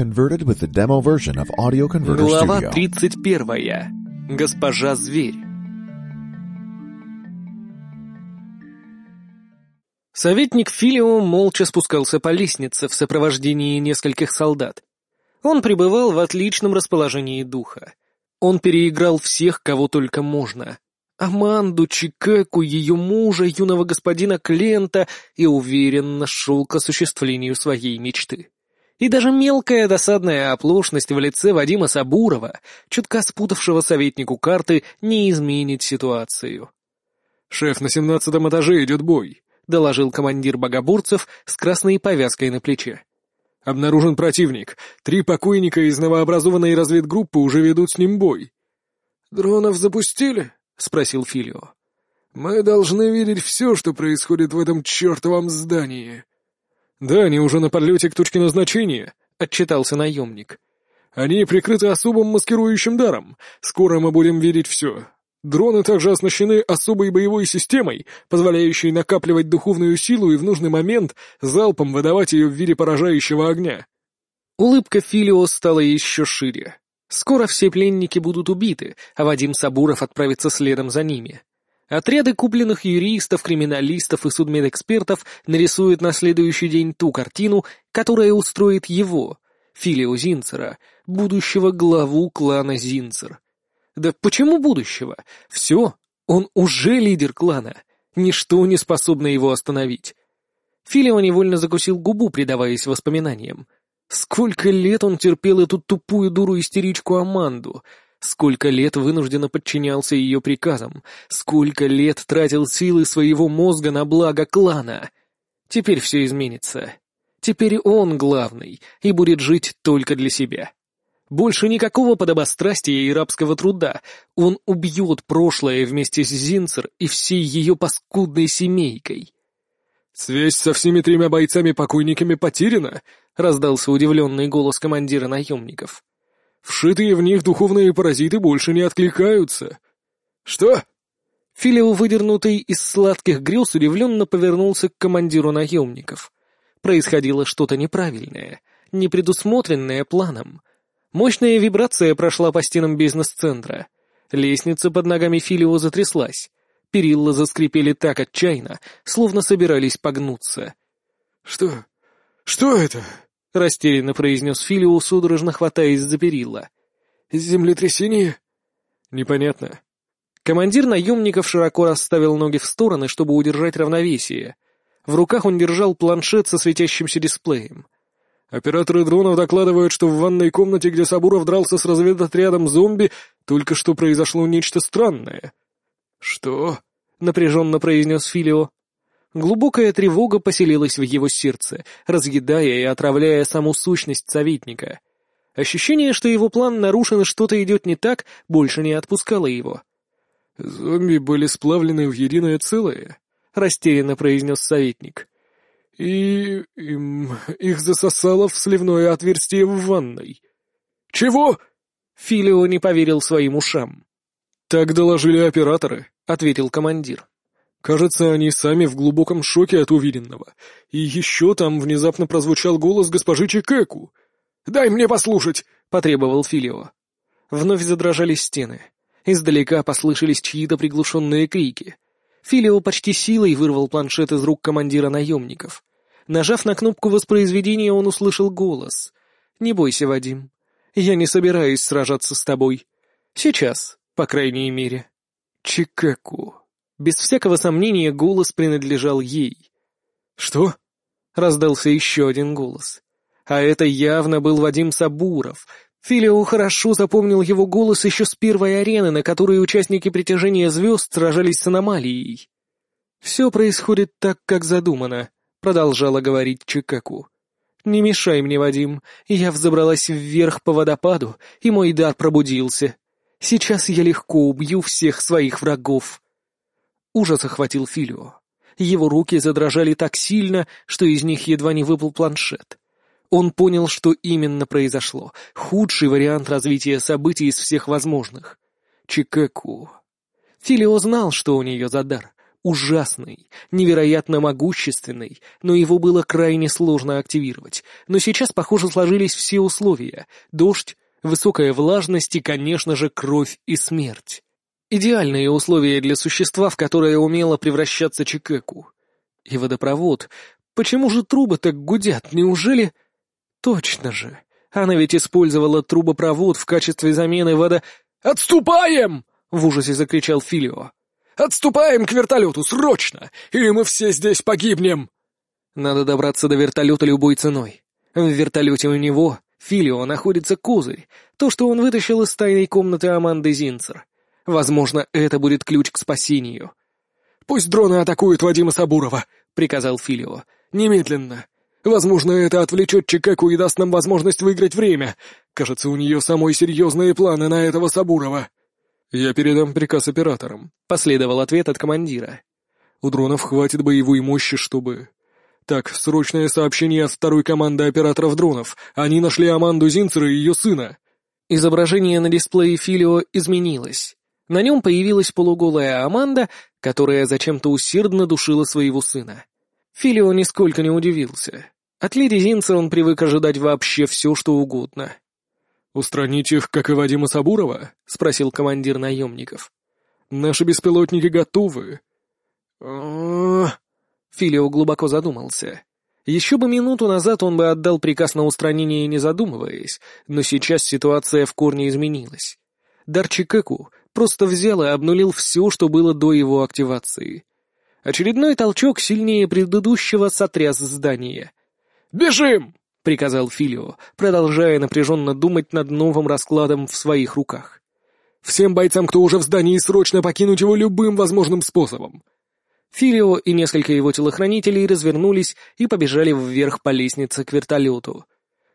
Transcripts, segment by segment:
converted with the demo version of Audio Converter Глава Studio. 31. Госпожа Зверь. Советник Филио молча спускался по лестнице в сопровождении нескольких солдат. Он пребывал в отличном расположении духа. Он переиграл всех, кого только можно. Аманду, Чикеку, ее мужа, юного господина Клента и уверенно шел к осуществлению своей мечты. И даже мелкая досадная оплошность в лице Вадима Сабурова, чутка спутавшего советнику карты, не изменит ситуацию. «Шеф, на семнадцатом этаже идет бой», — доложил командир богоборцев с красной повязкой на плече. «Обнаружен противник. Три покойника из новообразованной разведгруппы уже ведут с ним бой». «Дронов запустили?» — спросил Филио. «Мы должны видеть все, что происходит в этом чертовом здании». «Да, они уже на подлете к точке назначения», — отчитался наемник. «Они прикрыты особым маскирующим даром. Скоро мы будем видеть все. Дроны также оснащены особой боевой системой, позволяющей накапливать духовную силу и в нужный момент залпом выдавать ее в виде поражающего огня». Улыбка Филио стала еще шире. Скоро все пленники будут убиты, а Вадим Сабуров отправится следом за ними. Отряды купленных юристов, криминалистов и судмедэкспертов нарисуют на следующий день ту картину, которая устроит его, Филио Зинцера, будущего главу клана Зинцер. Да почему будущего? Все, он уже лидер клана. Ничто не способно его остановить. Филио невольно закусил губу, предаваясь воспоминаниям. Сколько лет он терпел эту тупую дуру-истеричку Аманду — Сколько лет вынужденно подчинялся ее приказам, сколько лет тратил силы своего мозга на благо клана. Теперь все изменится. Теперь он главный и будет жить только для себя. Больше никакого подобострастия и рабского труда. Он убьет прошлое вместе с Зинцер и всей ее паскудной семейкой. «Связь со всеми тремя бойцами-покойниками потеряна», — раздался удивленный голос командира наемников. Вшитые в них духовные паразиты больше не откликаются. Что? Филио, выдернутый из сладких грез, удивленно повернулся к командиру наемников. Происходило что-то неправильное, непредусмотренное планом. Мощная вибрация прошла по стенам бизнес-центра. Лестница под ногами Филио затряслась. Перила заскрипели так отчаянно, словно собирались погнуться. «Что? Что это?» — растерянно произнес Филио, судорожно хватаясь за перила. «Землетрясение?» «Непонятно». Командир наемников широко расставил ноги в стороны, чтобы удержать равновесие. В руках он держал планшет со светящимся дисплеем. Операторы дронов докладывают, что в ванной комнате, где Сабуров дрался с разведотрядом зомби, только что произошло нечто странное. «Что?» — напряженно произнес Филио. Глубокая тревога поселилась в его сердце, разъедая и отравляя саму сущность советника. Ощущение, что его план нарушен и что-то идет не так, больше не отпускало его. «Зомби были сплавлены в единое целое», — растерянно произнес советник. «И... Им, их засосало в сливное отверстие в ванной». «Чего?» Филио не поверил своим ушам. «Так доложили операторы», — ответил командир. Кажется, они сами в глубоком шоке от увиденного. И еще там внезапно прозвучал голос госпожи Чикеку. «Дай мне послушать!» — потребовал Филио. Вновь задрожали стены. Издалека послышались чьи-то приглушенные крики. Филио почти силой вырвал планшет из рук командира наемников. Нажав на кнопку воспроизведения, он услышал голос. «Не бойся, Вадим. Я не собираюсь сражаться с тобой. Сейчас, по крайней мере». Чикеку. Без всякого сомнения голос принадлежал ей. «Что?» — раздался еще один голос. А это явно был Вадим Сабуров. Филио хорошо запомнил его голос еще с первой арены, на которой участники притяжения звезд сражались с аномалией. «Все происходит так, как задумано», — продолжала говорить Чикаку. «Не мешай мне, Вадим. Я взобралась вверх по водопаду, и мой дар пробудился. Сейчас я легко убью всех своих врагов». Ужас охватил Филио. Его руки задрожали так сильно, что из них едва не выпал планшет. Он понял, что именно произошло. Худший вариант развития событий из всех возможных. Чикеку. Филио знал, что у нее за дар. ужасный, невероятно могущественный, но его было крайне сложно активировать. Но сейчас, похоже, сложились все условия — дождь, высокая влажность и, конечно же, кровь и смерть. Идеальные условия для существа, в которое умело превращаться Чикеку. И водопровод. Почему же трубы так гудят? Неужели... Точно же. Она ведь использовала трубопровод в качестве замены вода... «Отступаем!» — в ужасе закричал Филио. «Отступаем к вертолету, срочно! Или мы все здесь погибнем!» Надо добраться до вертолета любой ценой. В вертолете у него, Филио, находится козырь, то, что он вытащил из тайной комнаты Аманды Зинцер. Возможно, это будет ключ к спасению. «Пусть дроны атакуют Вадима Сабурова», — приказал Филио. «Немедленно. Возможно, это отвлечет Чикаку и даст нам возможность выиграть время. Кажется, у нее самые серьезные планы на этого Сабурова». «Я передам приказ операторам», — последовал ответ от командира. «У дронов хватит боевой мощи, чтобы...» «Так, срочное сообщение от второй команды операторов дронов. Они нашли Аманду Зинцера и ее сына». Изображение на дисплее Филио изменилось. На нем появилась полуголая Аманда, которая зачем-то усердно душила своего сына. Филио нисколько не удивился. От леди Зинца он привык ожидать вообще все, что угодно. «Устранить их, как и Вадима Сабурова?» — спросил командир наемников. «Наши беспилотники готовы». Филио глубоко задумался. Еще бы минуту назад он бы отдал приказ на устранение, не задумываясь, но сейчас ситуация в корне изменилась. Дарчикеку просто взял и обнулил все, что было до его активации. Очередной толчок сильнее предыдущего сотряс здание. «Бежим!» — приказал Филио, продолжая напряженно думать над новым раскладом в своих руках. «Всем бойцам, кто уже в здании, срочно покинуть его любым возможным способом!» Филио и несколько его телохранителей развернулись и побежали вверх по лестнице к вертолету.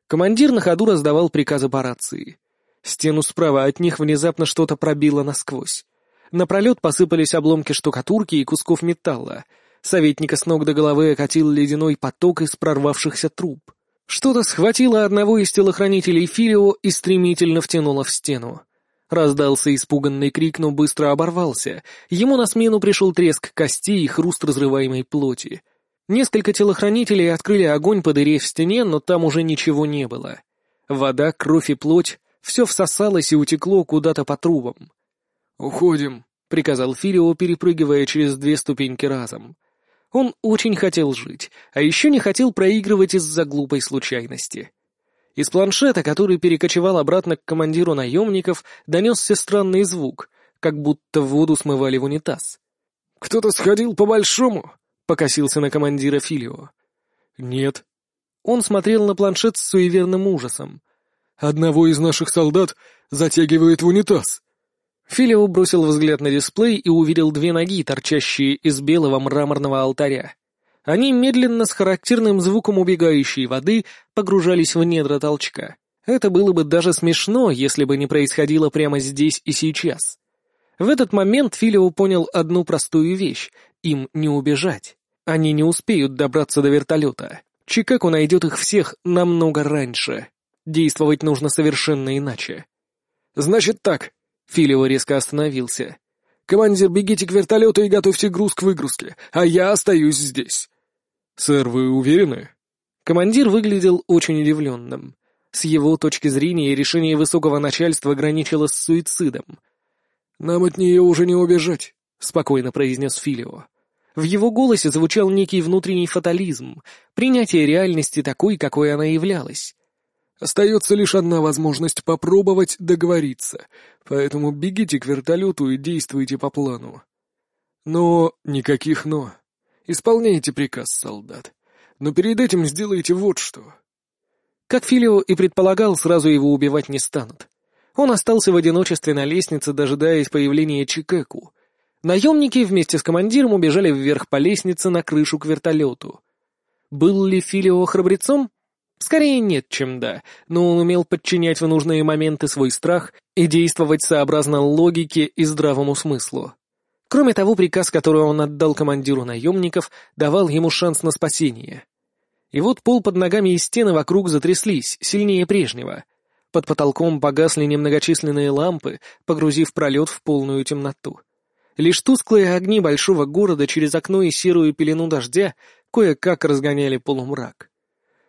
Командир на ходу раздавал приказы по рации. Стену справа от них внезапно что-то пробило насквозь. Напролет посыпались обломки штукатурки и кусков металла. Советника с ног до головы окатил ледяной поток из прорвавшихся труб. Что-то схватило одного из телохранителей Филио и стремительно втянуло в стену. Раздался испуганный крик, но быстро оборвался. Ему на смену пришел треск костей и хруст разрываемой плоти. Несколько телохранителей открыли огонь по дыре в стене, но там уже ничего не было. Вода, кровь и плоть все всосалось и утекло куда-то по трубам. «Уходим», — приказал Филио, перепрыгивая через две ступеньки разом. Он очень хотел жить, а еще не хотел проигрывать из-за глупой случайности. Из планшета, который перекочевал обратно к командиру наемников, донесся странный звук, как будто воду смывали в унитаз. «Кто-то сходил по-большому?» — покосился на командира Филио. «Нет». Он смотрел на планшет с суеверным ужасом. Одного из наших солдат затягивает в унитаз». Филио бросил взгляд на дисплей и увидел две ноги, торчащие из белого мраморного алтаря. Они медленно, с характерным звуком убегающей воды, погружались в недра толчка. Это было бы даже смешно, если бы не происходило прямо здесь и сейчас. В этот момент Филио понял одну простую вещь — им не убежать. Они не успеют добраться до вертолета. Чикаго найдет их всех намного раньше. Действовать нужно совершенно иначе. «Значит так», — Филио резко остановился. «Командир, бегите к вертолету и готовьте груз к выгрузке, а я остаюсь здесь». «Сэр, вы уверены?» Командир выглядел очень удивленным. С его точки зрения решение высокого начальства граничило с суицидом. «Нам от нее уже не убежать», — спокойно произнес Филио. В его голосе звучал некий внутренний фатализм, принятие реальности такой, какой она являлась. Остается лишь одна возможность попробовать договориться, поэтому бегите к вертолету и действуйте по плану. Но никаких «но». Исполняйте приказ, солдат. Но перед этим сделайте вот что. Как Филио и предполагал, сразу его убивать не станут. Он остался в одиночестве на лестнице, дожидаясь появления Чикеку. Наемники вместе с командиром убежали вверх по лестнице на крышу к вертолету. Был ли Филио храбрецом? Скорее нет, чем да, но он умел подчинять в нужные моменты свой страх и действовать сообразно логике и здравому смыслу. Кроме того, приказ, который он отдал командиру наемников, давал ему шанс на спасение. И вот пол под ногами и стены вокруг затряслись, сильнее прежнего. Под потолком погасли немногочисленные лампы, погрузив пролет в полную темноту. Лишь тусклые огни большого города через окно и серую пелену дождя кое-как разгоняли полумрак.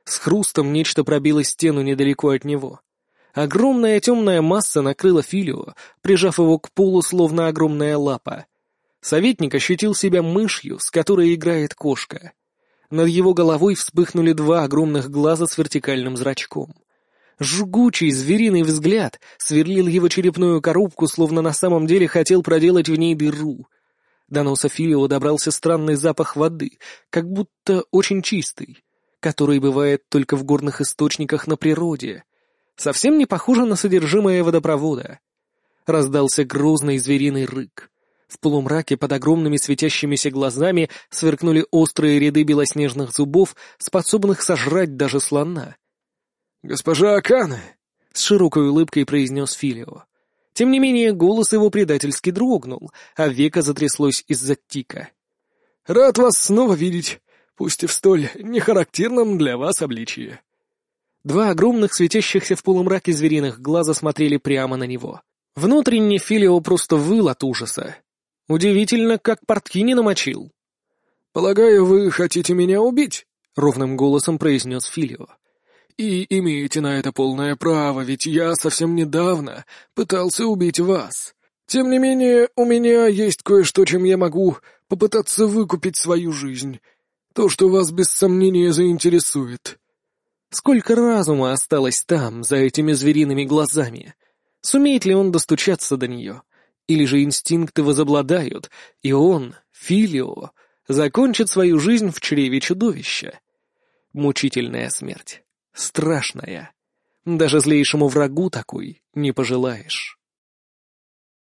С хрустом нечто пробило стену недалеко от него. Огромная темная масса накрыла Филио, прижав его к полу, словно огромная лапа. Советник ощутил себя мышью, с которой играет кошка. Над его головой вспыхнули два огромных глаза с вертикальным зрачком. Жгучий звериный взгляд сверлил его черепную коробку, словно на самом деле хотел проделать в ней дыру. До носа Филио добрался странный запах воды, как будто очень чистый, который бывает только в горных источниках на природе. Совсем не похоже на содержимое водопровода. Раздался грозный звериный рык. В полумраке под огромными светящимися глазами сверкнули острые ряды белоснежных зубов, способных сожрать даже слона. «Госпожа Акана!» — с широкой улыбкой произнес Филио. Тем не менее, голос его предательски дрогнул, а века затряслось из-за тика. «Рад вас снова видеть, пусть и в столь нехарактерном для вас обличии». Два огромных светящихся в полумраке звериных глаза смотрели прямо на него. Внутренне Филио просто выл от ужаса. Удивительно, как портки не намочил. «Полагаю, вы хотите меня убить?» — ровным голосом произнес Филио. «И имеете на это полное право, ведь я совсем недавно пытался убить вас. Тем не менее, у меня есть кое-что, чем я могу попытаться выкупить свою жизнь. То, что вас без сомнения заинтересует». Сколько разума осталось там, за этими звериными глазами? Сумеет ли он достучаться до нее? Или же инстинкты возобладают, и он, Филио, закончит свою жизнь в чреве чудовища. Мучительная смерть. Страшная. Даже злейшему врагу такой не пожелаешь.